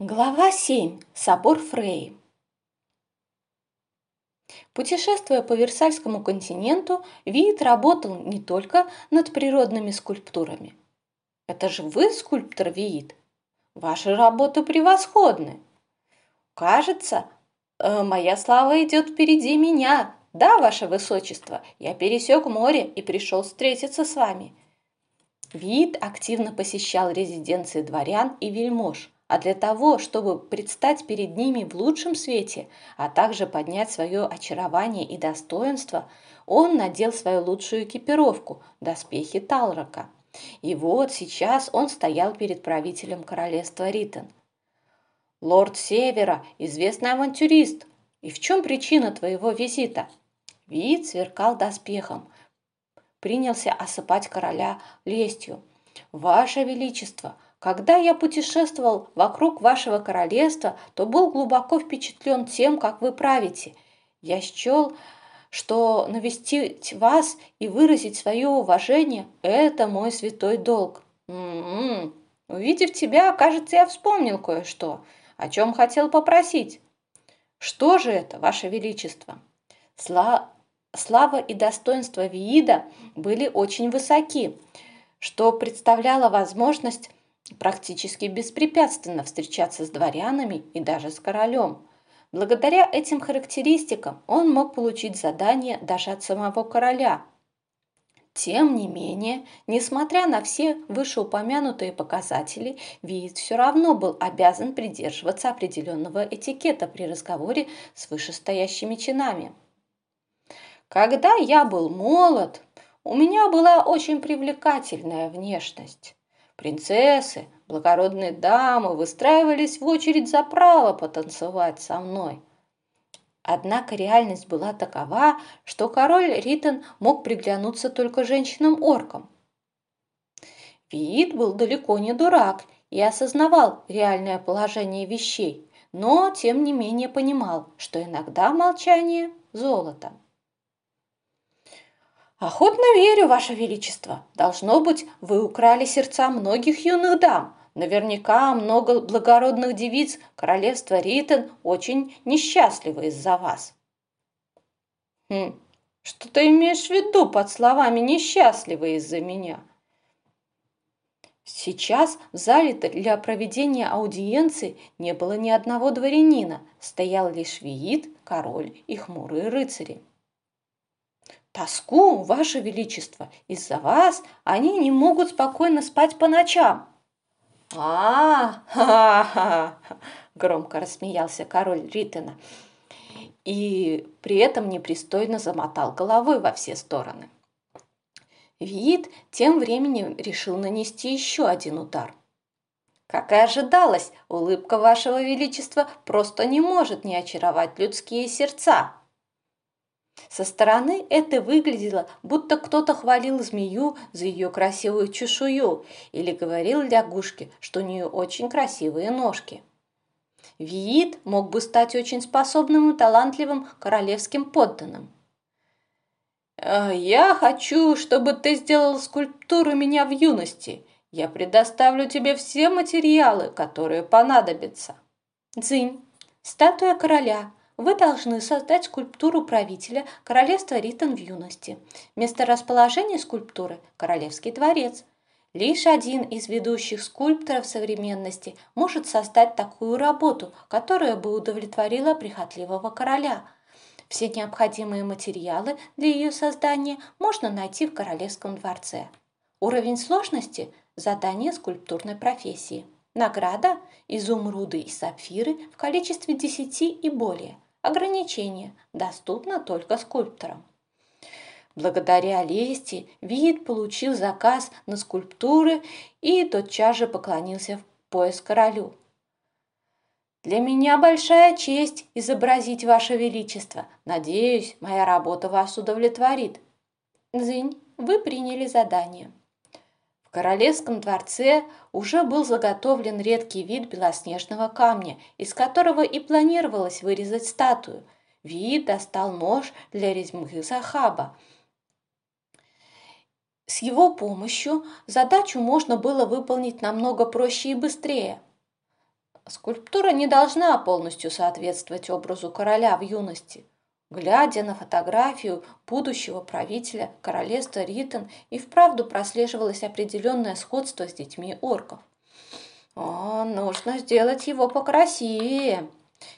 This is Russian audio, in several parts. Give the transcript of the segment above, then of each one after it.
Глава 7. Собор Фрей. Путешествуя по Версальскому континенту, Виит работал не только над природными скульптурами. Это же вы скульптор Виит. Ваши работы превосходны. Кажется, э, моя слава идет впереди меня. Да, ваше высочество, я пересек море и пришел встретиться с вами. Виит активно посещал резиденции дворян и вельмож – а для того, чтобы предстать перед ними в лучшем свете, а также поднять свое очарование и достоинство, он надел свою лучшую экипировку – доспехи Талрока. И вот сейчас он стоял перед правителем королевства Ритон. «Лорд Севера, известный авантюрист, и в чем причина твоего визита?» Вид сверкал доспехом, принялся осыпать короля лестью. «Ваше Величество!» Когда я путешествовал вокруг вашего королевства, то был глубоко впечатлен тем, как вы правите. Я счел, что навестить вас и выразить свое уважение – это мой святой долг. М-м-м. Увидев тебя, кажется, я вспомнил кое-что, о чем хотел попросить. Что же это, ваше величество? Сла... Слава и достоинство Виида были очень высоки, что представляло возможность практически беспрепятственно встречаться с дворянами и даже с королем. Благодаря этим характеристикам он мог получить задание даже от самого короля. Тем не менее, несмотря на все вышеупомянутые показатели, Виит все равно был обязан придерживаться определенного этикета при разговоре с вышестоящими чинами. Когда я был молод, у меня была очень привлекательная внешность. Принцессы, благородные дамы выстраивались в очередь за право потанцевать со мной. Однако реальность была такова, что король Ритон мог приглянуться только женщинам-оркам. Виит был далеко не дурак и осознавал реальное положение вещей, но тем не менее понимал, что иногда молчание – золото. «Охотно верю, Ваше Величество. Должно быть, вы украли сердца многих юных дам. Наверняка много благородных девиц королевства Ритон очень несчастливы из-за вас». «Хм, что ты имеешь в виду под словами «несчастливы из-за меня»?» Сейчас в зале для проведения аудиенции не было ни одного дворянина, стоял лишь Виит, король и хмурые рыцари. Тоску, Ваше Величество, из-за вас они не могут спокойно спать по ночам. А, ха ха громко рассмеялся король Риттена и при этом непристойно замотал головой во все стороны. Вид тем временем решил нанести еще один удар. Как и ожидалось, улыбка вашего величества просто не может не очаровать людские сердца. Со стороны это выглядело, будто кто-то хвалил змею за ее красивую чешую или говорил лягушке, что у нее очень красивые ножки. Виит мог бы стать очень способным и талантливым королевским подданным. «Э, «Я хочу, чтобы ты сделал скульптуру меня в юности. Я предоставлю тебе все материалы, которые понадобятся». «Дзынь, статуя короля, вы должны создать скульптуру правителя королевства Ритон в юности. Место расположения скульптуры – Королевский дворец. Лишь один из ведущих скульпторов современности может создать такую работу, которая бы удовлетворила прихотливого короля. Все необходимые материалы для ее создания можно найти в Королевском дворце. Уровень сложности – задание скульптурной профессии. Награда – изумруды и сапфиры в количестве 10 и более – Ограничение доступно только скульпторам. Благодаря лести Вид получил заказ на скульптуры и тотчас же поклонился в пояс королю. «Для меня большая честь изобразить Ваше Величество. Надеюсь, моя работа вас удовлетворит». Зынь, вы приняли задание. Королевском дворце уже был заготовлен редкий вид белоснежного камня, из которого и планировалось вырезать статую. Вид достал нож для резьбы Захаба. С его помощью задачу можно было выполнить намного проще и быстрее. Скульптура не должна полностью соответствовать образу короля в юности. Глядя на фотографию будущего правителя королевства Ритон, и вправду прослеживалось определенное сходство с детьми орков. О, нужно сделать его покрасивее.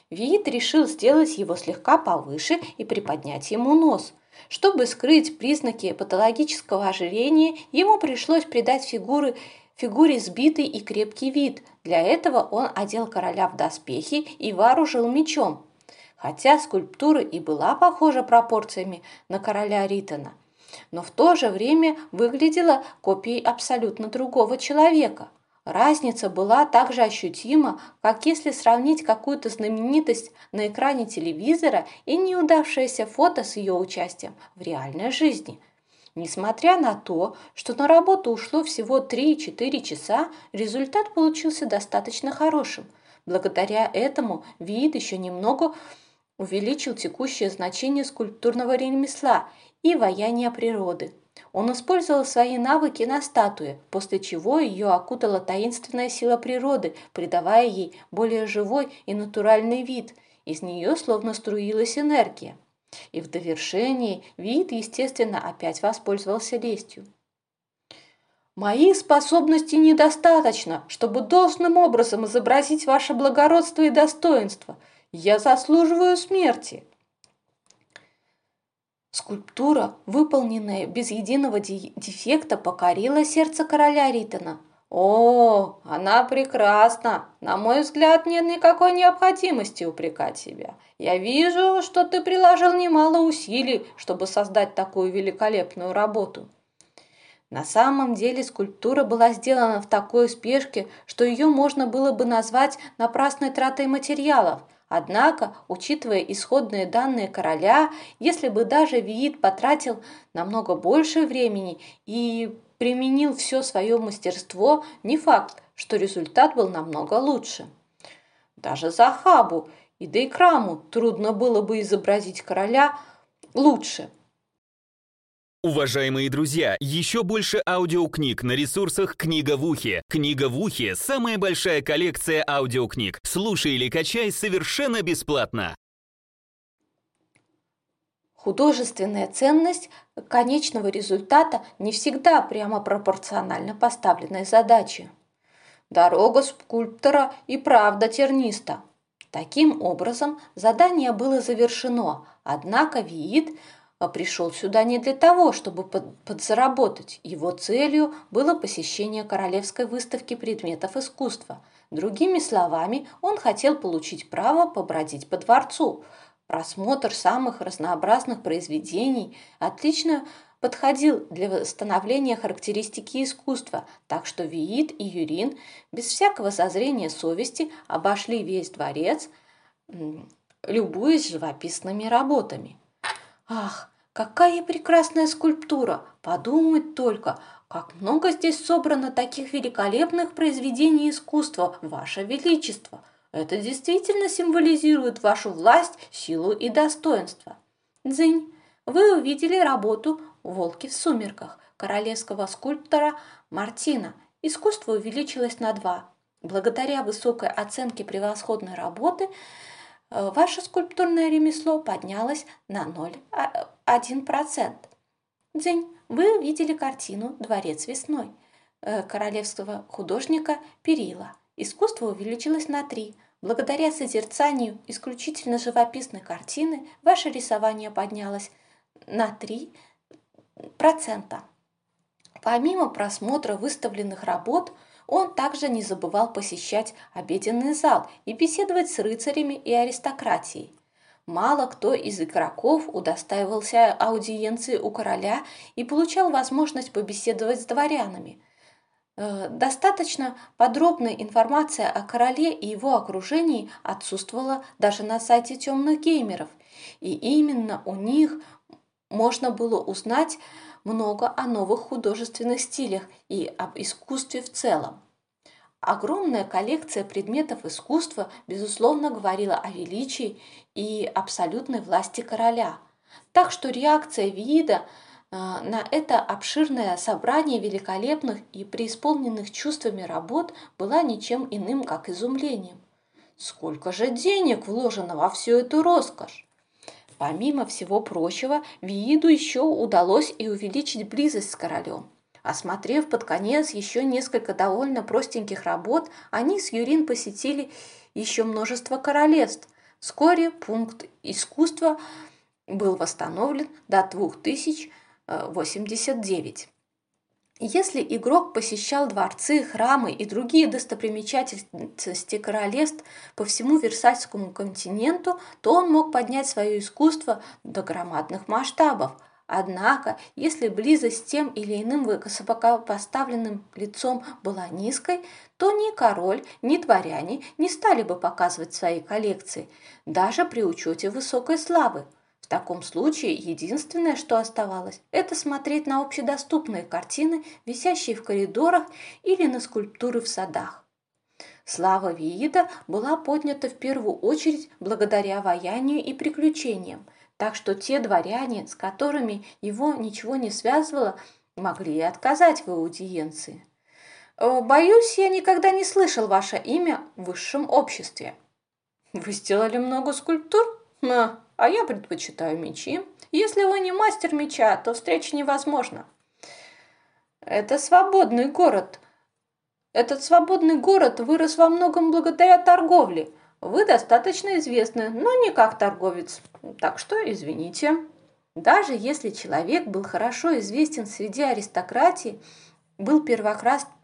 Вид решил сделать его слегка повыше и приподнять ему нос. Чтобы скрыть признаки патологического ожирения, ему пришлось придать фигуры, фигуре сбитый и крепкий вид. Для этого он одел короля в доспехи и вооружил мечом. Хотя скульптура и была похожа пропорциями на короля Ритона, но в то же время выглядела копией абсолютно другого человека – Разница была так же ощутима, как если сравнить какую-то знаменитость на экране телевизора и неудавшееся фото с ее участием в реальной жизни. Несмотря на то, что на работу ушло всего 3-4 часа, результат получился достаточно хорошим. Благодаря этому вид еще немного увеличил текущее значение скульптурного ремесла и ваяния природы – он использовал свои навыки на статуе, после чего ее окутала таинственная сила природы, придавая ей более живой и натуральный вид. Из нее словно струилась энергия. И в довершении вид, естественно, опять воспользовался лестью. «Моих способностей недостаточно, чтобы должным образом изобразить ваше благородство и достоинство. Я заслуживаю смерти», Скульптура, выполненная без единого дефекта, покорила сердце короля Ритона. «О, она прекрасна! На мой взгляд, нет никакой необходимости упрекать себя. Я вижу, что ты приложил немало усилий, чтобы создать такую великолепную работу». На самом деле скульптура была сделана в такой спешке, что ее можно было бы назвать напрасной тратой материалов – Однако, учитывая исходные данные короля, если бы даже Виит потратил намного больше времени и применил все свое мастерство, не факт, что результат был намного лучше. Даже Захабу и Дейкраму трудно было бы изобразить короля лучше – Уважаемые друзья, еще больше аудиокниг на ресурсах «Книга в ухе». «Книга в ухе» — самая большая коллекция аудиокниг. Слушай или качай совершенно бесплатно. Художественная ценность конечного результата не всегда прямо пропорциональна поставленной задаче. Дорога скульптора и правда терниста. Таким образом, задание было завершено, однако Виит – а пришел сюда не для того, чтобы подзаработать. Его целью было посещение королевской выставки предметов искусства. Другими словами, он хотел получить право побродить по дворцу. Просмотр самых разнообразных произведений отлично подходил для восстановления характеристики искусства, так что Виит и Юрин без всякого зазрения совести обошли весь дворец, любуясь живописными работами. Ах, Какая прекрасная скульптура! Подумать только, как много здесь собрано таких великолепных произведений искусства, Ваше Величество! Это действительно символизирует вашу власть, силу и достоинство. Дзынь, вы увидели работу «Волки в сумерках» королевского скульптора Мартина. Искусство увеличилось на два. Благодаря высокой оценке превосходной работы – ваше скульптурное ремесло поднялось на 0,1%. День, вы увидели картину «Дворец весной» э, королевского художника Перила. Искусство увеличилось на 3. Благодаря созерцанию исключительно живописной картины ваше рисование поднялось на 3%. Помимо просмотра выставленных работ – он также не забывал посещать обеденный зал и беседовать с рыцарями и аристократией. Мало кто из игроков удостаивался аудиенции у короля и получал возможность побеседовать с дворянами. Э, достаточно подробная информация о короле и его окружении отсутствовала даже на сайте темных геймеров, и именно у них можно было узнать много о новых художественных стилях и об искусстве в целом. Огромная коллекция предметов искусства, безусловно, говорила о величии и абсолютной власти короля. Так что реакция вида э, на это обширное собрание великолепных и преисполненных чувствами работ была ничем иным, как изумлением. Сколько же денег вложено во всю эту роскошь? Помимо всего прочего, Вииду еще удалось и увеличить близость с королем. Осмотрев под конец еще несколько довольно простеньких работ, они с Юрин посетили еще множество королевств. Вскоре пункт искусства был восстановлен до 2089. Если игрок посещал дворцы, храмы и другие достопримечательности королевств по всему Версальскому континенту, то он мог поднять свое искусство до громадных масштабов. Однако, если близость с тем или иным высокопоставленным лицом была низкой, то ни король, ни дворяне не стали бы показывать свои коллекции, даже при учете высокой славы – таком случае единственное, что оставалось, это смотреть на общедоступные картины, висящие в коридорах или на скульптуры в садах. Слава Виида была поднята в первую очередь благодаря воянию и приключениям, так что те дворяне, с которыми его ничего не связывало, могли и отказать в аудиенции. «Боюсь, я никогда не слышал ваше имя в высшем обществе». «Вы сделали много скульптур?» А я предпочитаю мечи. Если вы не мастер меча, то встреча невозможна. Это свободный город. Этот свободный город вырос во многом благодаря торговле. Вы достаточно известны, но не как торговец. Так что извините. Даже если человек был хорошо известен среди аристократии, был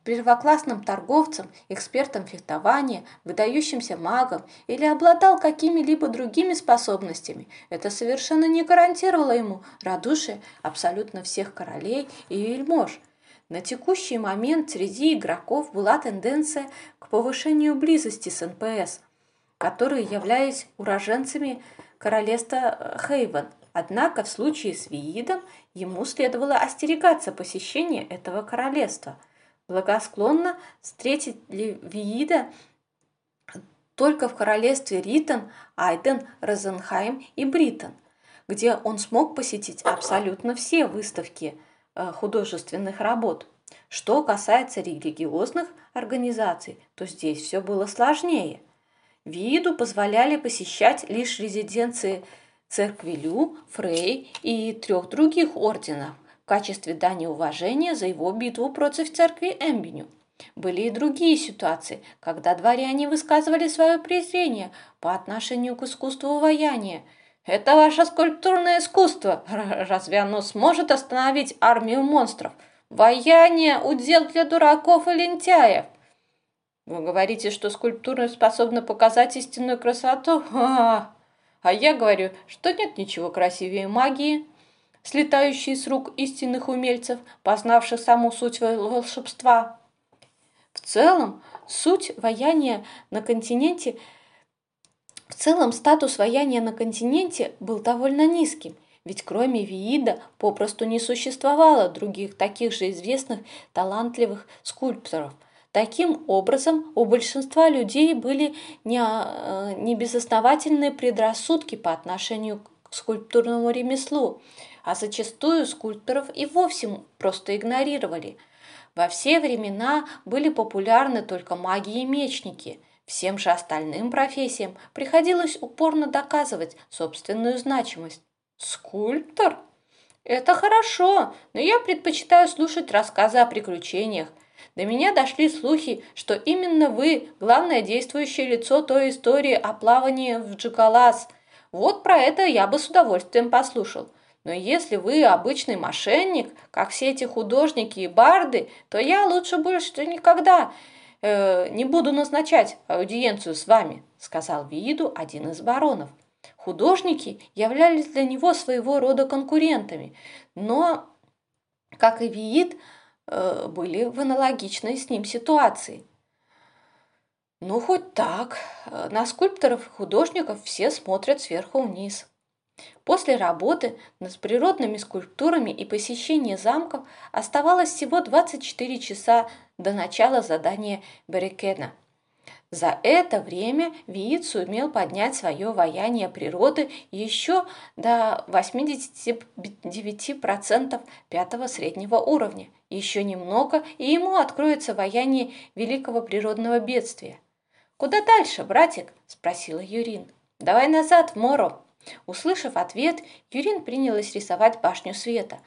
первоклассным торговцем, экспертом фехтования, выдающимся магом или обладал какими-либо другими способностями, это совершенно не гарантировало ему радушие абсолютно всех королей и вельмож. На текущий момент среди игроков была тенденция к повышению близости с НПС, которые являлись уроженцами королевства Хейвен, Однако в случае с Виидом ему следовало остерегаться посещения этого королевства. Благосклонно встретить ли Виида только в королевстве Ритон, Айден, Розенхайм и Бриттон, где он смог посетить абсолютно все выставки э, художественных работ. Что касается религиозных организаций, то здесь все было сложнее. Виду позволяли посещать лишь резиденции церкви Лю, Фрей и трех других орденов качестве дани уважения за его битву против церкви Эмбеню. Были и другие ситуации, когда дворяне высказывали свое презрение по отношению к искусству ваяния. «Это ваше скульптурное искусство! Разве оно сможет остановить армию монстров? Ваяние – удел для дураков и лентяев!» «Вы говорите, что скульптура способна показать истинную красоту? А я говорю, что нет ничего красивее магии, слетающей с рук истинных умельцев, познавших саму суть волшебства. В целом, суть ваяния на континенте в целом статус ваяния на континенте был довольно низким, ведь кроме Виида попросту не существовало других таких же известных талантливых скульпторов – Таким образом, у большинства людей были не, э, не безосновательные предрассудки по отношению к скульптурному ремеслу, а зачастую скульпторов и вовсе просто игнорировали. Во все времена были популярны только маги и мечники. Всем же остальным профессиям приходилось упорно доказывать собственную значимость. Скульптор? Это хорошо, но я предпочитаю слушать рассказы о приключениях, до меня дошли слухи, что именно вы – главное действующее лицо той истории о плавании в Джикалас. Вот про это я бы с удовольствием послушал. Но если вы обычный мошенник, как все эти художники и барды, то я лучше больше никогда э, не буду назначать аудиенцию с вами», – сказал Вииду один из баронов. Художники являлись для него своего рода конкурентами, но, как и Виид, Э, были в аналогичной с ним ситуации. Ну, хоть так. Э, на скульпторов и художников все смотрят сверху вниз. После работы над природными скульптурами и посещения замков оставалось всего 24 часа до начала задания Берекена – за это время Виит сумел поднять свое вояние природы еще до 89% пятого среднего уровня. Еще немного, и ему откроется вояние великого природного бедствия. «Куда дальше, братик?» – спросила Юрин. «Давай назад, в Моро». Услышав ответ, Юрин принялась рисовать башню света.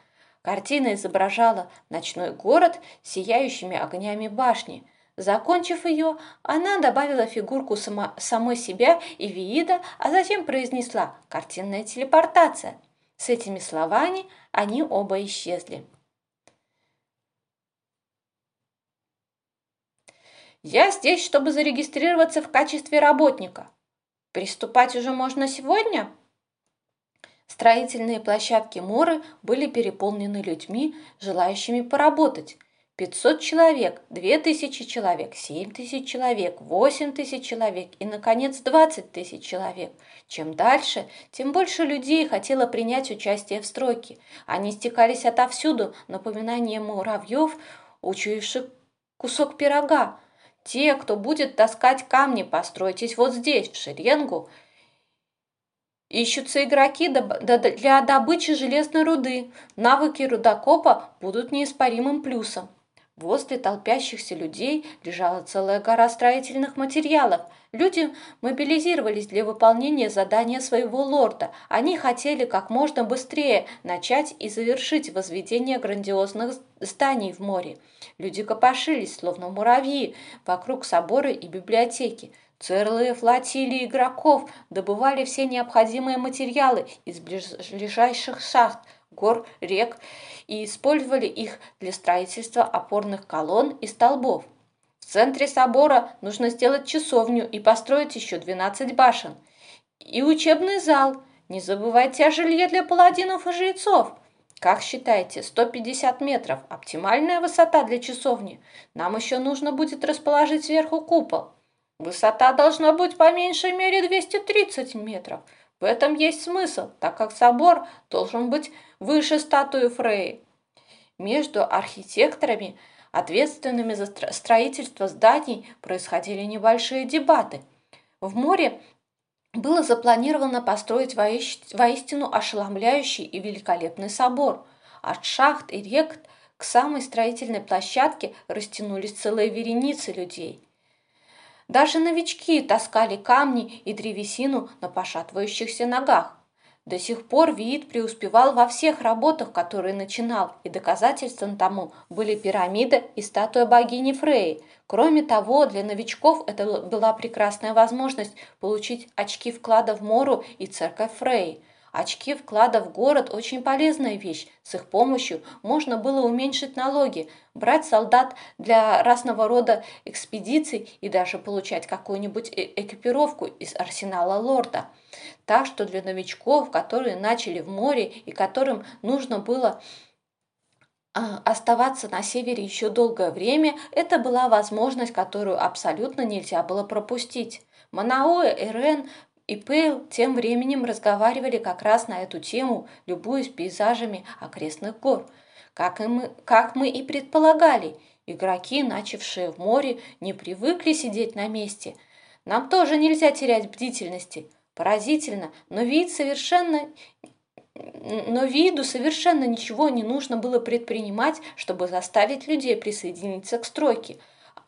Картина изображала ночной город с сияющими огнями башни. Закончив ее, она добавила фигурку само, самой себя и Виида, а затем произнесла «картинная телепортация». С этими словами они оба исчезли. «Я здесь, чтобы зарегистрироваться в качестве работника. Приступать уже можно сегодня?» Строительные площадки Моры были переполнены людьми, желающими поработать. 500 человек, 2000 человек, 7 тысяч человек, 8 тысяч человек и, наконец, 20 тысяч человек. Чем дальше, тем больше людей хотело принять участие в стройке. Они стекались отовсюду, напоминание муравьев, учуявших кусок пирога. Те, кто будет таскать камни, постройтесь вот здесь, в шеренгу, Ищутся игроки для добычи железной руды. Навыки рудокопа будут неиспоримым плюсом. Возле толпящихся людей лежала целая гора строительных материалов. Люди мобилизировались для выполнения задания своего лорда. Они хотели как можно быстрее начать и завершить возведение грандиозных зданий в море. Люди копошились, словно муравьи, вокруг собора и библиотеки. Целые флотилии игроков добывали все необходимые материалы из ближайших шахт, гор, рек и использовали их для строительства опорных колонн и столбов. В центре собора нужно сделать часовню и построить еще 12 башен. И учебный зал. Не забывайте о жилье для паладинов и жрецов. Как считаете, 150 метров – оптимальная высота для часовни? Нам еще нужно будет расположить сверху купол. Высота должна быть по меньшей мере 230 метров. В этом есть смысл, так как собор должен быть выше статуи Фреи. Между архитекторами, ответственными за строительство зданий, происходили небольшие дебаты. В море было запланировано построить воистину ошеломляющий и великолепный собор. От шахт и рек к самой строительной площадке растянулись целые вереницы людей – даже новички таскали камни и древесину на пошатывающихся ногах. До сих пор Виит преуспевал во всех работах, которые начинал, и доказательством тому были пирамида и статуя богини Фреи. Кроме того, для новичков это была прекрасная возможность получить очки вклада в Мору и церковь Фреи – Очки вклада в город – очень полезная вещь. С их помощью можно было уменьшить налоги, брать солдат для разного рода экспедиций и даже получать какую-нибудь э, экипировку из арсенала лорда. Так что для новичков, которые начали в море и которым нужно было а, оставаться на севере еще долгое время, это была возможность, которую абсолютно нельзя было пропустить. Манаоэ и Рен и Пейл тем временем разговаривали как раз на эту тему, любуясь пейзажами окрестных гор. Как, и мы, как мы и предполагали, игроки, начавшие в море, не привыкли сидеть на месте. Нам тоже нельзя терять бдительности. Поразительно, но вид совершенно но виду совершенно ничего не нужно было предпринимать, чтобы заставить людей присоединиться к стройке.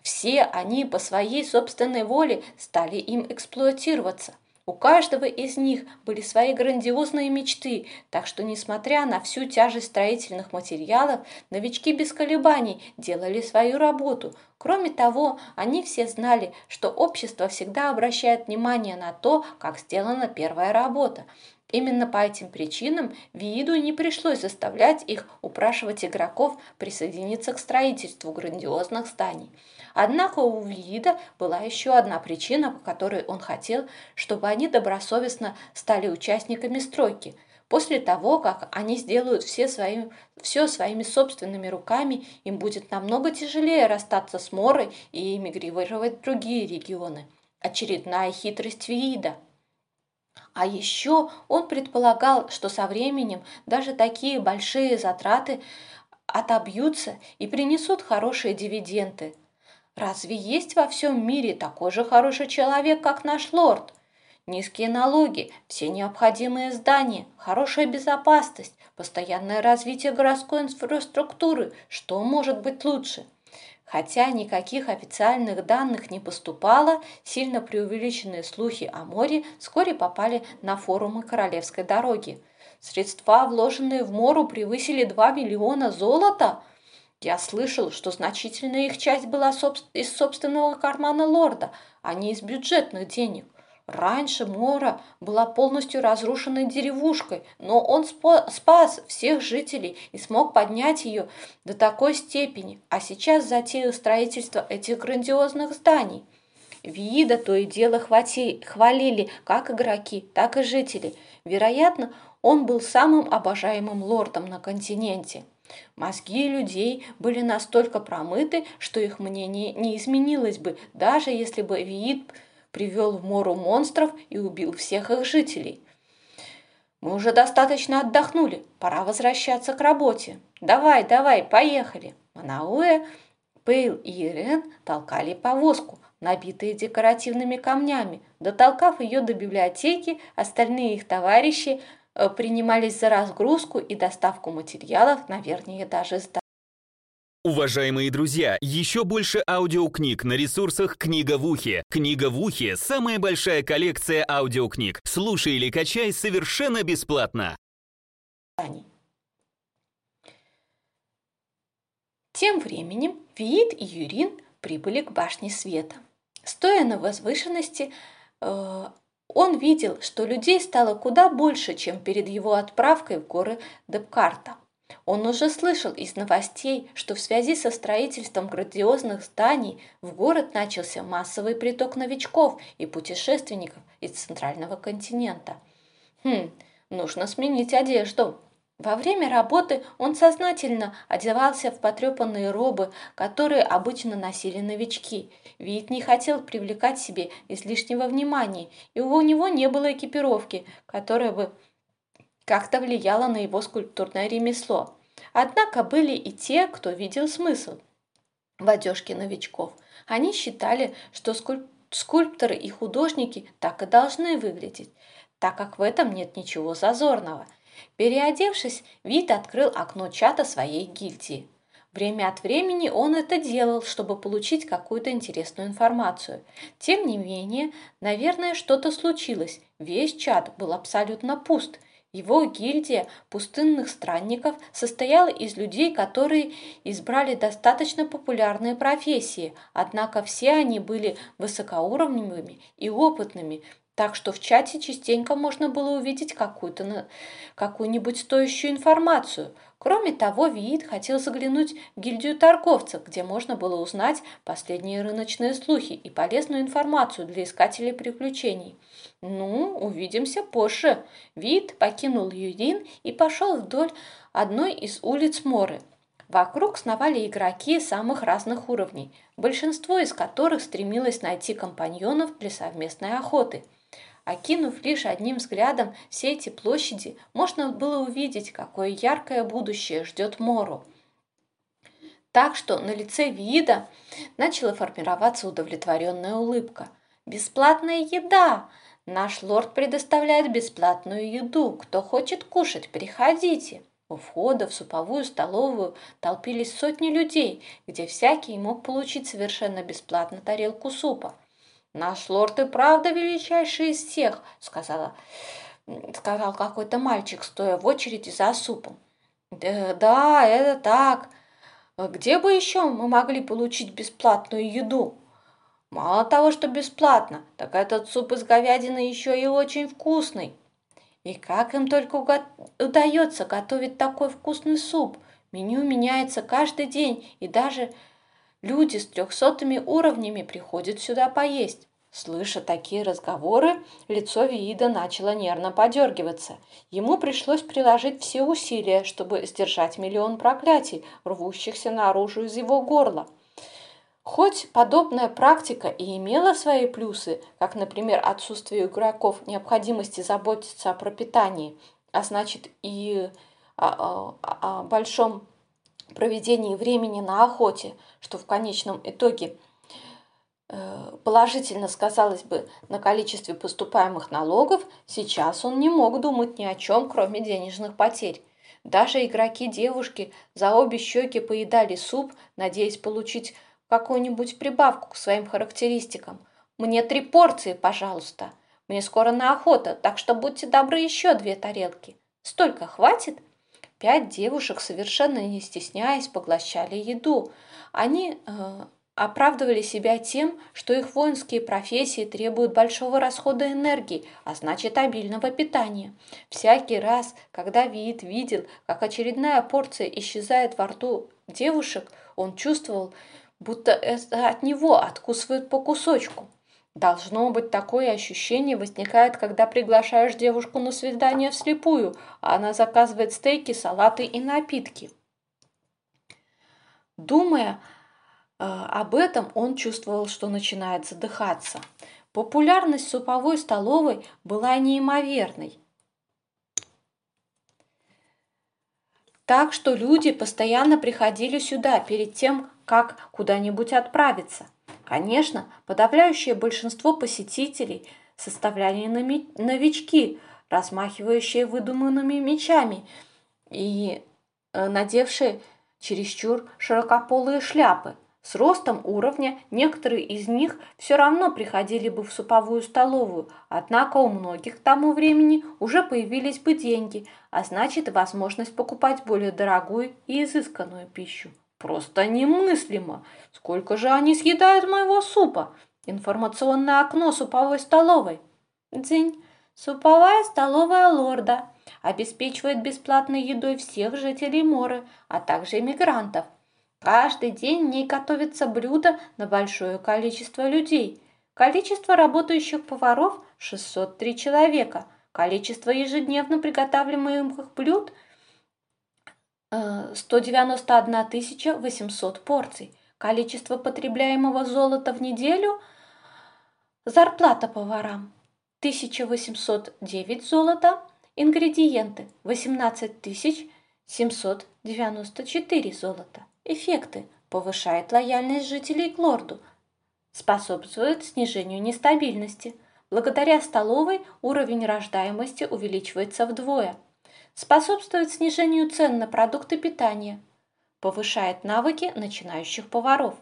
Все они по своей собственной воле стали им эксплуатироваться. У каждого из них были свои грандиозные мечты, так что, несмотря на всю тяжесть строительных материалов, новички без колебаний делали свою работу. Кроме того, они все знали, что общество всегда обращает внимание на то, как сделана первая работа. Именно по этим причинам Вииду не пришлось заставлять их упрашивать игроков присоединиться к строительству грандиозных зданий. Однако у Виида была еще одна причина, по которой он хотел, чтобы они добросовестно стали участниками стройки. После того, как они сделают все, свои, все своими собственными руками, им будет намного тяжелее расстаться с Морой и эмигрировать в другие регионы. Очередная хитрость Виида – а еще он предполагал, что со временем даже такие большие затраты отобьются и принесут хорошие дивиденды. Разве есть во всем мире такой же хороший человек, как наш лорд? Низкие налоги, все необходимые здания, хорошая безопасность, постоянное развитие городской инфраструктуры. Что может быть лучше? Хотя никаких официальных данных не поступало, сильно преувеличенные слухи о море вскоре попали на форумы Королевской дороги. Средства, вложенные в Мору, превысили 2 миллиона золота. Я слышал, что значительная их часть была из собственного кармана лорда, а не из бюджетных денег. Раньше Мора была полностью разрушенной деревушкой, но он спас всех жителей и смог поднять ее до такой степени, а сейчас затеял строительство этих грандиозных зданий. Вида то и дело хвати, хвалили как игроки, так и жители. Вероятно, он был самым обожаемым лордом на континенте. Мозги людей были настолько промыты, что их мнение не изменилось бы, даже если бы Виит привел в Мору монстров и убил всех их жителей. Мы уже достаточно отдохнули, пора возвращаться к работе. Давай, давай, поехали. Манауэ, Пейл и Ирен толкали повозку, набитые декоративными камнями. Дотолкав ее до библиотеки, остальные их товарищи э, принимались за разгрузку и доставку материалов на верхние этажи здания. Уважаемые друзья, еще больше аудиокниг на ресурсах «Книга в ухе». «Книга в ухе» — самая большая коллекция аудиокниг. Слушай или качай совершенно бесплатно. Тем временем Виит и Юрин прибыли к башне света. Стоя на возвышенности, э, он видел, что людей стало куда больше, чем перед его отправкой в горы Депкарта. Он уже слышал из новостей, что в связи со строительством грандиозных зданий в город начался массовый приток новичков и путешественников из центрального континента. Хм, нужно сменить одежду. Во время работы он сознательно одевался в потрепанные робы, которые обычно носили новички. Вид не хотел привлекать себе излишнего внимания, и у него не было экипировки, которая бы как-то влияло на его скульптурное ремесло. Однако были и те, кто видел смысл в одежке новичков. Они считали, что скульпторы и художники так и должны выглядеть, так как в этом нет ничего зазорного. Переодевшись, Вит открыл окно чата своей гильдии. Время от времени он это делал, чтобы получить какую-то интересную информацию. Тем не менее, наверное, что-то случилось. Весь чат был абсолютно пуст – его гильдия пустынных странников состояла из людей, которые избрали достаточно популярные профессии, однако все они были высокоуровневыми и опытными, так что в чате частенько можно было увидеть какую-то какую-нибудь стоящую информацию. Кроме того, Виит хотел заглянуть в гильдию торговцев, где можно было узнать последние рыночные слухи и полезную информацию для искателей приключений. Ну, увидимся позже. Вид покинул Юдин и пошел вдоль одной из улиц Моры. Вокруг сновали игроки самых разных уровней, большинство из которых стремилось найти компаньонов для совместной охоты – Окинув лишь одним взглядом все эти площади, можно было увидеть, какое яркое будущее ждет Мору. Так что на лице Вида начала формироваться удовлетворенная улыбка. «Бесплатная еда! Наш лорд предоставляет бесплатную еду. Кто хочет кушать, приходите!» У входа в суповую столовую толпились сотни людей, где всякий мог получить совершенно бесплатно тарелку супа. «Наш лорд и правда величайший из всех», — сказала, сказал какой-то мальчик, стоя в очереди за супом. «Да, да, это так. Где бы еще мы могли получить бесплатную еду?» Мало того, что бесплатно, так этот суп из говядины еще и очень вкусный. И как им только удается готовить такой вкусный суп? Меню меняется каждый день, и даже Люди с трехсотыми уровнями приходят сюда поесть. Слыша такие разговоры, лицо Виида начало нервно подергиваться. Ему пришлось приложить все усилия, чтобы сдержать миллион проклятий, рвущихся наружу из его горла. Хоть подобная практика и имела свои плюсы, как, например, отсутствие игроков необходимости заботиться о пропитании, а значит и о, о, о большом проведении времени на охоте, что в конечном итоге э, положительно сказалось бы на количестве поступаемых налогов, сейчас он не мог думать ни о чем, кроме денежных потерь. Даже игроки-девушки за обе щеки поедали суп, надеясь получить какую-нибудь прибавку к своим характеристикам. Мне три порции, пожалуйста. Мне скоро на охота, так что будьте добры еще две тарелки. Столько хватит?» Пять девушек, совершенно не стесняясь, поглощали еду. Они э, оправдывали себя тем, что их воинские профессии требуют большого расхода энергии, а значит обильного питания. Всякий раз, когда Виит видел, как очередная порция исчезает во рту девушек, он чувствовал, будто это от него откусывают по кусочку. Должно быть, такое ощущение возникает, когда приглашаешь девушку на свидание вслепую, а она заказывает стейки, салаты и напитки. Думая Э, об этом он чувствовал, что начинает задыхаться. Популярность суповой столовой была неимоверной. Так что люди постоянно приходили сюда перед тем, как куда-нибудь отправиться. Конечно, подавляющее большинство посетителей составляли новички, размахивающие выдуманными мечами и э, надевшие чересчур широкополые шляпы. С ростом уровня некоторые из них все равно приходили бы в суповую столовую, однако у многих к тому времени уже появились бы деньги, а значит возможность покупать более дорогую и изысканную пищу. Просто немыслимо! Сколько же они съедают моего супа? Информационное окно суповой столовой. Дзинь. Суповая столовая лорда обеспечивает бесплатной едой всех жителей Моры, а также иммигрантов – Каждый день в ней готовится блюдо на большое количество людей. Количество работающих поваров – 603 человека. Количество ежедневно приготавливаемых блюд – 191 э, 800 порций. Количество потребляемого золота в неделю – зарплата поварам – 1809 золота, ингредиенты – 18 794 золота. Эффекты. Повышает лояльность жителей к лорду. Способствует снижению нестабильности. Благодаря столовой уровень рождаемости увеличивается вдвое. Способствует снижению цен на продукты питания. Повышает навыки начинающих поваров.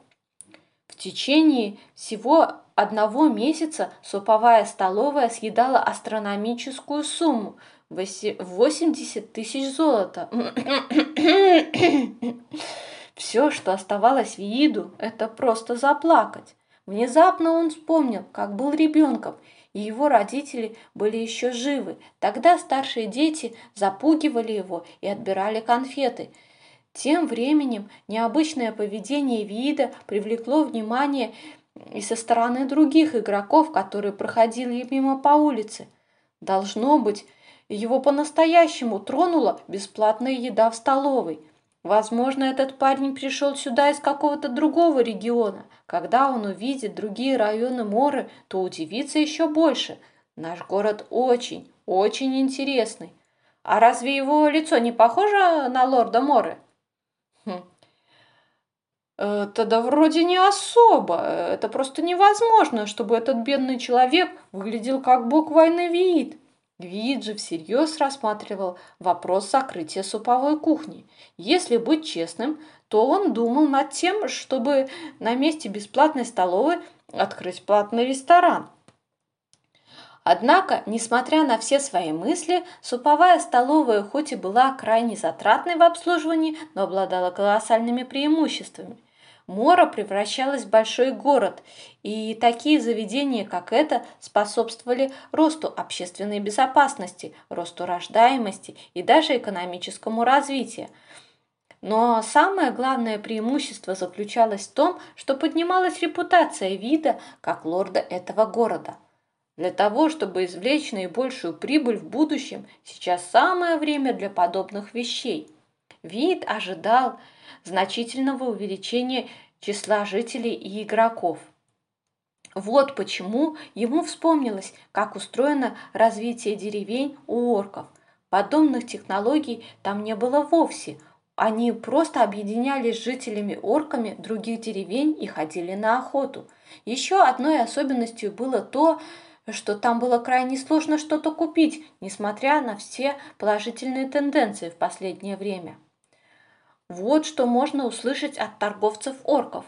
В течение всего одного месяца суповая столовая съедала астрономическую сумму – 80 тысяч золота. Все, что оставалось Вииду, это просто заплакать. Внезапно он вспомнил, как был ребенком, и его родители были еще живы. Тогда старшие дети запугивали его и отбирали конфеты. Тем временем необычное поведение Виида привлекло внимание и со стороны других игроков, которые проходили мимо по улице. Должно быть, его по-настоящему тронула бесплатная еда в столовой – Возможно, этот парень пришел сюда из какого-то другого региона. Когда он увидит другие районы Моры, то удивится еще больше. Наш город очень, очень интересный. А разве его лицо не похоже на лорда Моры? Хм. Это да вроде не особо. Это просто невозможно, чтобы этот бедный человек выглядел как бог войны Виит. Гвиджи всерьез рассматривал вопрос закрытия суповой кухни. Если быть честным, то он думал над тем, чтобы на месте бесплатной столовой открыть платный ресторан. Однако, несмотря на все свои мысли, суповая столовая хоть и была крайне затратной в обслуживании, но обладала колоссальными преимуществами – Мора превращалась в большой город, и такие заведения, как это, способствовали росту общественной безопасности, росту рождаемости и даже экономическому развитию. Но самое главное преимущество заключалось в том, что поднималась репутация вида как лорда этого города. Для того, чтобы извлечь наибольшую прибыль в будущем, сейчас самое время для подобных вещей. Вид ожидал, значительного увеличения числа жителей и игроков. Вот почему ему вспомнилось, как устроено развитие деревень у орков. Подобных технологий там не было вовсе. Они просто объединялись с жителями-орками других деревень и ходили на охоту. Еще одной особенностью было то, что там было крайне сложно что-то купить, несмотря на все положительные тенденции в последнее время. Вот что можно услышать от торговцев орков.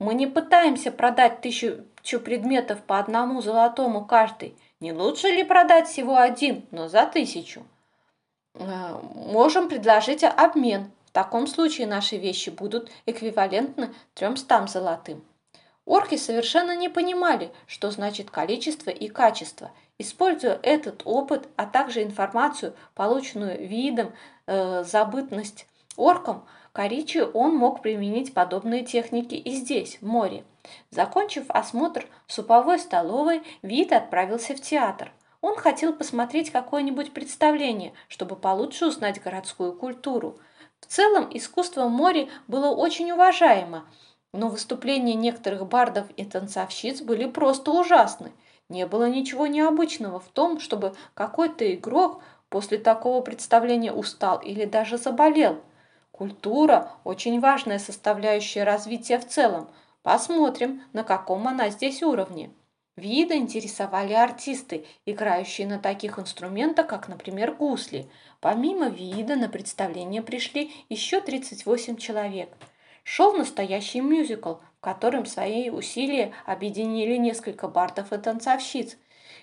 Мы не пытаемся продать тысячу предметов по одному золотому каждый. Не лучше ли продать всего один, но за тысячу? Э, можем предложить обмен. В таком случае наши вещи будут эквивалентны тремстам золотым. Орки совершенно не понимали, что значит количество и качество. Используя этот опыт, а также информацию, полученную видом, э, забытность оркам, Коричи он мог применить подобные техники и здесь, в море. Закончив осмотр суповой столовой, Вит отправился в театр. Он хотел посмотреть какое-нибудь представление, чтобы получше узнать городскую культуру. В целом, искусство в море было очень уважаемо, но выступления некоторых бардов и танцовщиц были просто ужасны. Не было ничего необычного в том, чтобы какой-то игрок после такого представления устал или даже заболел. Культура – очень важная составляющая развития в целом. Посмотрим, на каком она здесь уровне. Вида интересовали артисты, играющие на таких инструментах, как, например, гусли. Помимо вида на представление пришли еще 38 человек. Шел настоящий мюзикл, в котором свои усилия объединили несколько бардов и танцовщиц.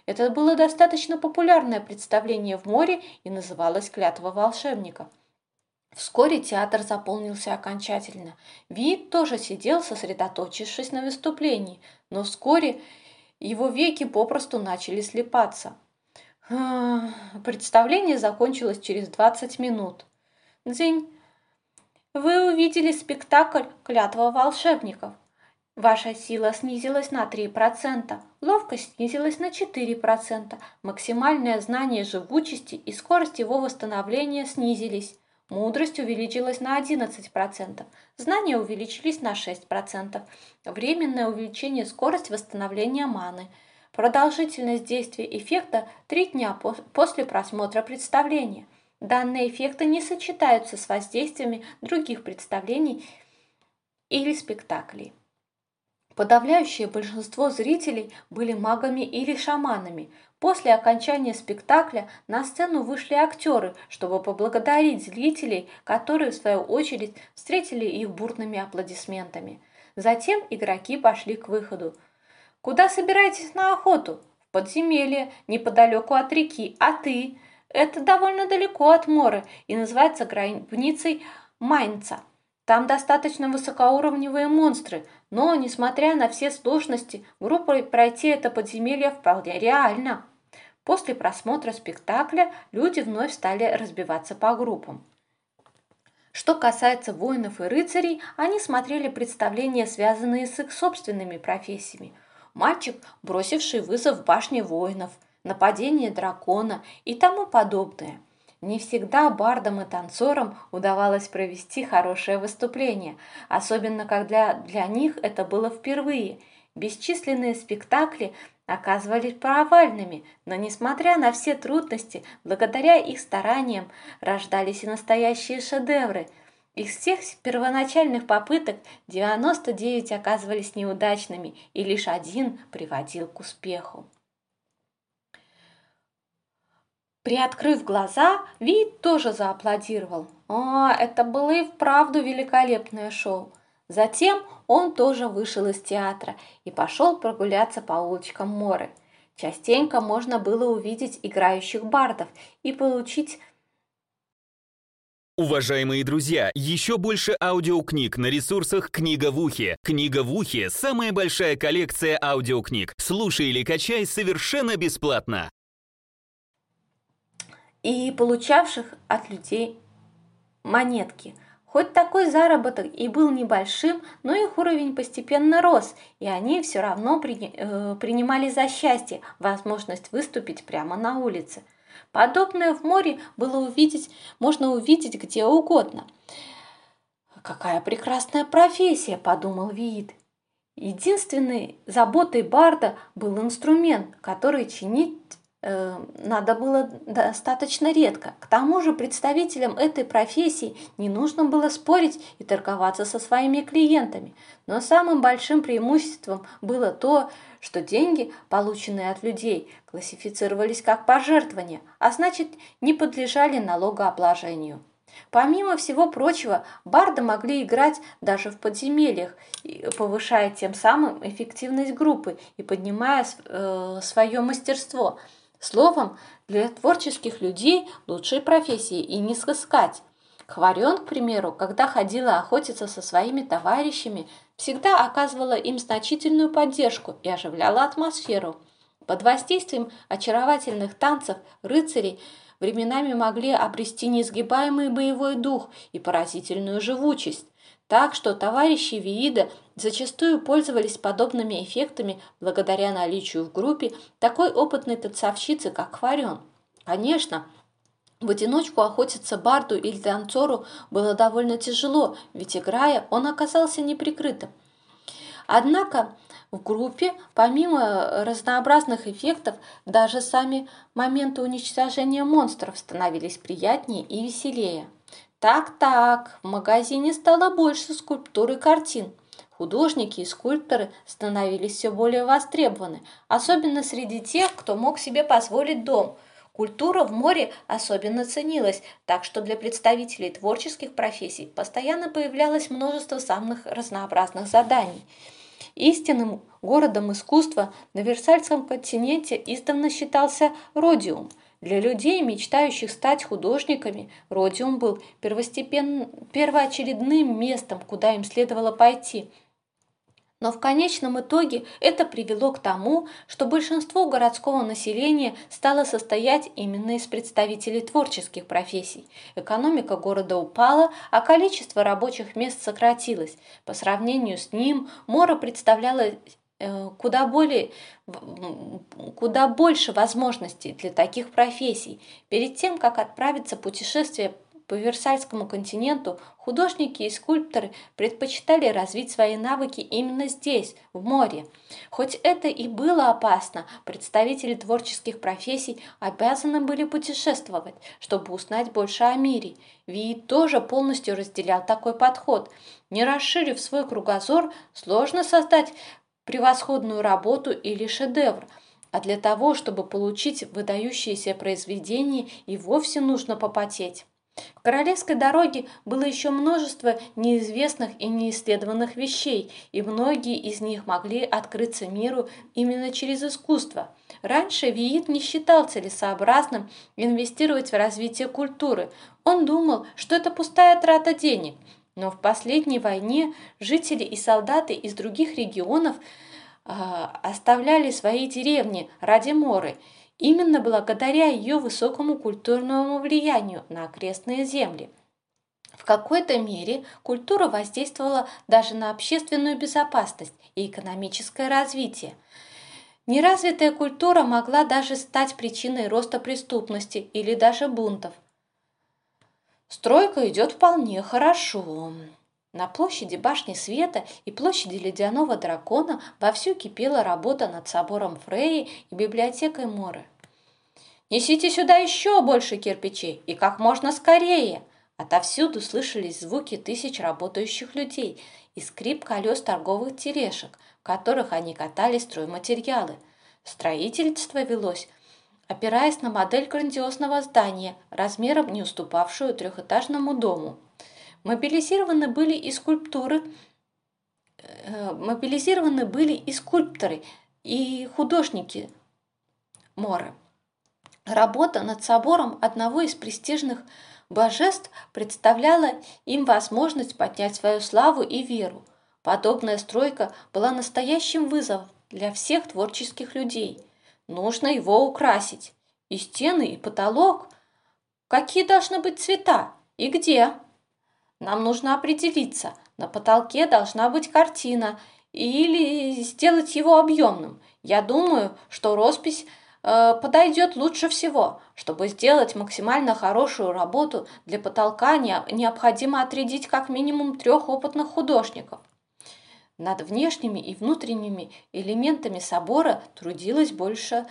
Это было достаточно популярное представление в море и называлось «Клятва волшебника». Вскоре театр заполнился окончательно. Вид тоже сидел, сосредоточившись на выступлении, но вскоре его веки попросту начали слепаться. Представление закончилось через 20 минут. Дзинь, вы увидели спектакль «Клятва волшебников». Ваша сила снизилась на 3%, ловкость снизилась на 4%, максимальное знание живучести и скорость его восстановления снизились. Мудрость увеличилась на 11%, знания увеличились на 6%, временное увеличение скорости восстановления маны, продолжительность действия эффекта 3 дня после просмотра представления. Данные эффекты не сочетаются с воздействиями других представлений или спектаклей. Подавляющее большинство зрителей были магами или шаманами. После окончания спектакля на сцену вышли актеры, чтобы поблагодарить зрителей, которые, в свою очередь, встретили их бурными аплодисментами. Затем игроки пошли к выходу. «Куда собираетесь на охоту?» «В подземелье, неподалеку от реки. А ты?» «Это довольно далеко от моря и называется границей Майнца». Там достаточно высокоуровневые монстры, но, несмотря на все сложности, группой пройти это подземелье вполне реально. После просмотра спектакля люди вновь стали разбиваться по группам. Что касается воинов и рыцарей, они смотрели представления, связанные с их собственными профессиями. Мальчик, бросивший вызов башне воинов, нападение дракона и тому подобное – не всегда бардам и танцорам удавалось провести хорошее выступление, особенно когда для них это было впервые. Бесчисленные спектакли оказывались провальными, но несмотря на все трудности, благодаря их стараниям рождались и настоящие шедевры. Из всех первоначальных попыток 99 оказывались неудачными, и лишь один приводил к успеху. Приоткрыв глаза, Вид тоже зааплодировал. О, это было и вправду великолепное шоу. Затем он тоже вышел из театра и пошел прогуляться по улочкам Моры. Частенько можно было увидеть играющих бардов и получить Уважаемые друзья, еще больше аудиокниг на ресурсах «Книга в ухе». «Книга в ухе» — самая большая коллекция аудиокниг. Слушай или качай совершенно бесплатно и получавших от людей монетки. Хоть такой заработок и был небольшим, но их уровень постепенно рос, и они все равно при, э, принимали за счастье возможность выступить прямо на улице. Подобное в море было увидеть, можно увидеть где угодно. «Какая прекрасная профессия!» – подумал Виит. Единственной заботой Барда был инструмент, который чинить надо было достаточно редко. К тому же представителям этой профессии не нужно было спорить и торговаться со своими клиентами. Но самым большим преимуществом было то, что деньги, полученные от людей, классифицировались как пожертвования, а значит не подлежали налогообложению. Помимо всего прочего, барды могли играть даже в подземельях, повышая тем самым эффективность группы и поднимая э, свое мастерство. Словом, для творческих людей лучшей профессии и не сыскать. Хварен, к примеру, когда ходила охотиться со своими товарищами, всегда оказывала им значительную поддержку и оживляла атмосферу. Под воздействием очаровательных танцев рыцарей временами могли обрести несгибаемый боевой дух и поразительную живучесть. Так что товарищи Виида зачастую пользовались подобными эффектами благодаря наличию в группе такой опытной танцовщицы, как Хварен. Конечно, в одиночку охотиться барду или танцору было довольно тяжело, ведь играя, он оказался неприкрытым. Однако в группе, помимо разнообразных эффектов, даже сами моменты уничтожения монстров становились приятнее и веселее. Так-так, в магазине стало больше скульптур и картин. Художники и скульпторы становились все более востребованы, особенно среди тех, кто мог себе позволить дом – Культура в море особенно ценилась, так что для представителей творческих профессий постоянно появлялось множество самых разнообразных заданий. Истинным городом искусства на Версальском континенте издавна считался Родиум. Для людей, мечтающих стать художниками, Родиум был первостепенным, первоочередным местом, куда им следовало пойти – но в конечном итоге это привело к тому, что большинство городского населения стало состоять именно из представителей творческих профеий. Экономика города упала, а количество рабочих мест сократилось. По сравнению с ним Мора представляла куда, более, куда больше возможностей для таких профессий. Перед тем, как отправиться в путешествие по Версальскому континенту художники и скульпторы предпочитали развить свои навыки именно здесь, в море. Хоть это и было опасно, представители творческих профессий обязаны были путешествовать, чтобы узнать больше о мире. Ви тоже полностью разделял такой подход. Не расширив свой кругозор, сложно создать превосходную работу или шедевр – а для того, чтобы получить выдающееся произведение, и вовсе нужно попотеть. В королевской дороге было еще множество неизвестных и неисследованных вещей, и многие из них могли открыться миру именно через искусство. Раньше Виит не считал целесообразным инвестировать в развитие культуры. Он думал, что это пустая трата денег. Но в последней войне жители и солдаты из других регионов э, оставляли свои деревни ради моры – именно благодаря ее высокому культурному влиянию на окрестные земли. В какой-то мере культура воздействовала даже на общественную безопасность и экономическое развитие. Неразвитая культура могла даже стать причиной роста преступности или даже бунтов. Стройка идет вполне хорошо. На площади Башни Света и площади Ледяного Дракона вовсю кипела работа над собором Фреи и библиотекой Моры. «Несите сюда еще больше кирпичей и как можно скорее!» Отовсюду слышались звуки тысяч работающих людей и скрип колес торговых тележек, в которых они катали стройматериалы. Строительство велось, опираясь на модель грандиозного здания, размером не уступавшую трехэтажному дому. Мобилизированы были и скульптуры, э, мобилизированы были и скульпторы, и художники Мора. Работа над собором одного из престижных божеств представляла им возможность поднять свою славу и веру. Подобная стройка была настоящим вызовом для всех творческих людей. Нужно его украсить. И стены, и потолок. Какие должны быть цвета? И где? Нам нужно определиться. На потолке должна быть картина или сделать его объемным. Я думаю, что роспись э, подойдет лучше всего. Чтобы сделать максимально хорошую работу для потолка, необходимо отрядить как минимум трех опытных художников. Над внешними и внутренними элементами собора трудилось больше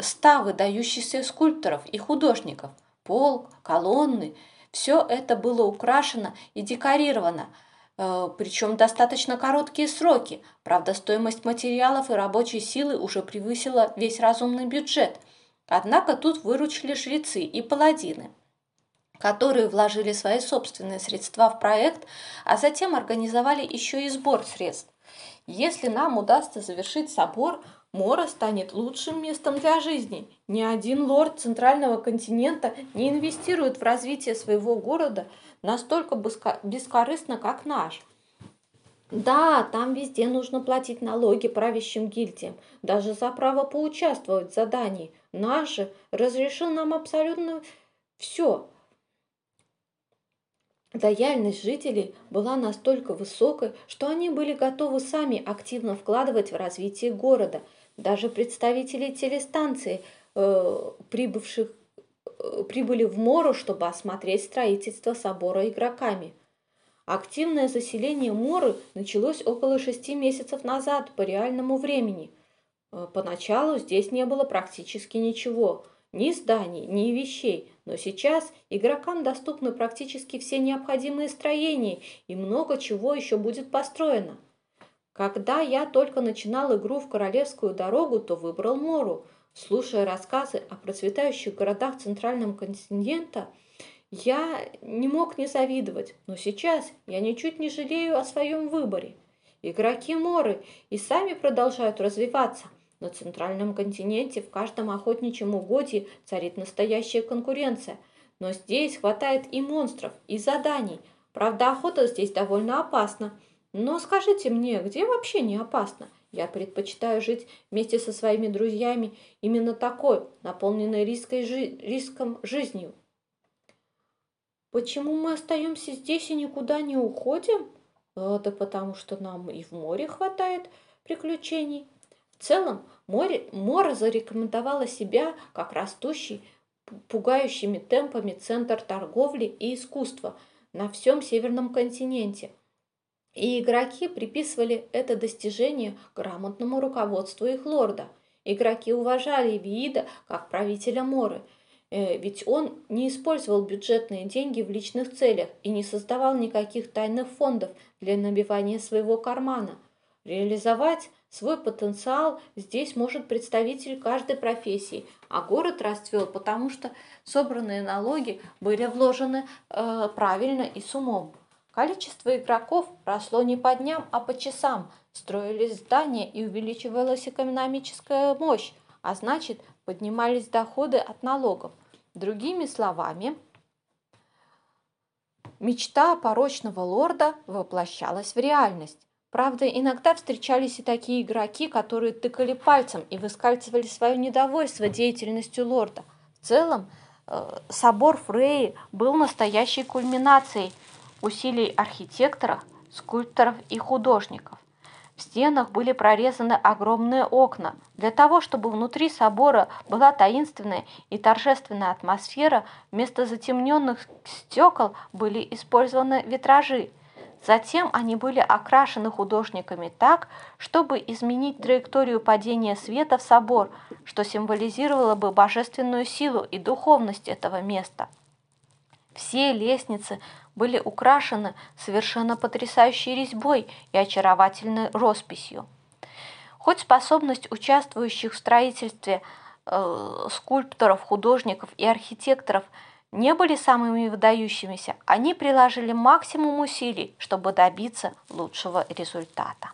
ста выдающихся скульпторов и художников. Пол, колонны – все это было украшено и декорировано, э, причем достаточно короткие сроки. Правда, стоимость материалов и рабочей силы уже превысила весь разумный бюджет. Однако тут выручили жрецы и паладины. Которые вложили свои собственные средства в проект, а затем организовали еще и сбор средств. Если нам удастся завершить собор, Мора станет лучшим местом для жизни. Ни один лорд центрального континента не инвестирует в развитие своего города настолько бескорыстно, как наш. Да, там везде нужно платить налоги правящим гильдиям, даже за право поучаствовать в задании. Наш же разрешил нам абсолютно все. Лояльность жителей была настолько высокой, что они были готовы сами активно вкладывать в развитие города. Даже представители телестанции, э, прибывших, э, прибыли в Мору, чтобы осмотреть строительство собора игроками. Активное заселение Моры началось около шести месяцев назад по реальному времени. Э, поначалу здесь не было практически ничего – ни зданий, ни вещей, но сейчас игрокам доступны практически все необходимые строения и много чего еще будет построено. Когда я только начинал игру в Королевскую дорогу, то выбрал Мору. Слушая рассказы о процветающих городах Центрального континента, я не мог не завидовать, но сейчас я ничуть не жалею о своем выборе. Игроки Моры и сами продолжают развиваться, на центральном континенте в каждом охотничьем угодье царит настоящая конкуренция. Но здесь хватает и монстров, и заданий. Правда, охота здесь довольно опасна. Но скажите мне, где вообще не опасно? Я предпочитаю жить вместе со своими друзьями именно такой, наполненной риской жи риском жизнью. Почему мы остаемся здесь и никуда не уходим? Это потому, что нам и в море хватает приключений. В целом, море, Мора зарекомендовала себя как растущий пугающими темпами центр торговли и искусства на всем северном континенте. И игроки приписывали это достижение грамотному руководству их лорда. Игроки уважали Виида как правителя Моры, э, ведь он не использовал бюджетные деньги в личных целях и не создавал никаких тайных фондов для набивания своего кармана. Реализовать Свой потенциал здесь может представитель каждой профессии, а город расцвел, потому что собранные налоги были вложены э, правильно и с умом. Количество игроков росло не по дням, а по часам. Строились здания и увеличивалась экономическая мощь, а значит поднимались доходы от налогов. Другими словами, мечта порочного лорда воплощалась в реальность. Правда, иногда встречались и такие игроки, которые тыкали пальцем и выскальзывали свое недовольство деятельностью лорда. В целом, э, собор Фреи был настоящей кульминацией усилий архитекторов, скульпторов и художников. В стенах были прорезаны огромные окна. Для того, чтобы внутри собора была таинственная и торжественная атмосфера, вместо затемненных стекол были использованы витражи – Затем они были окрашены художниками так, чтобы изменить траекторию падения света в собор, что символизировало бы божественную силу и духовность этого места. Все лестницы были украшены совершенно потрясающей резьбой и очаровательной росписью. Хоть способность участвующих в строительстве э, скульпторов, художников и архитекторов – не были самыми выдающимися, они приложили максимум усилий, чтобы добиться лучшего результата.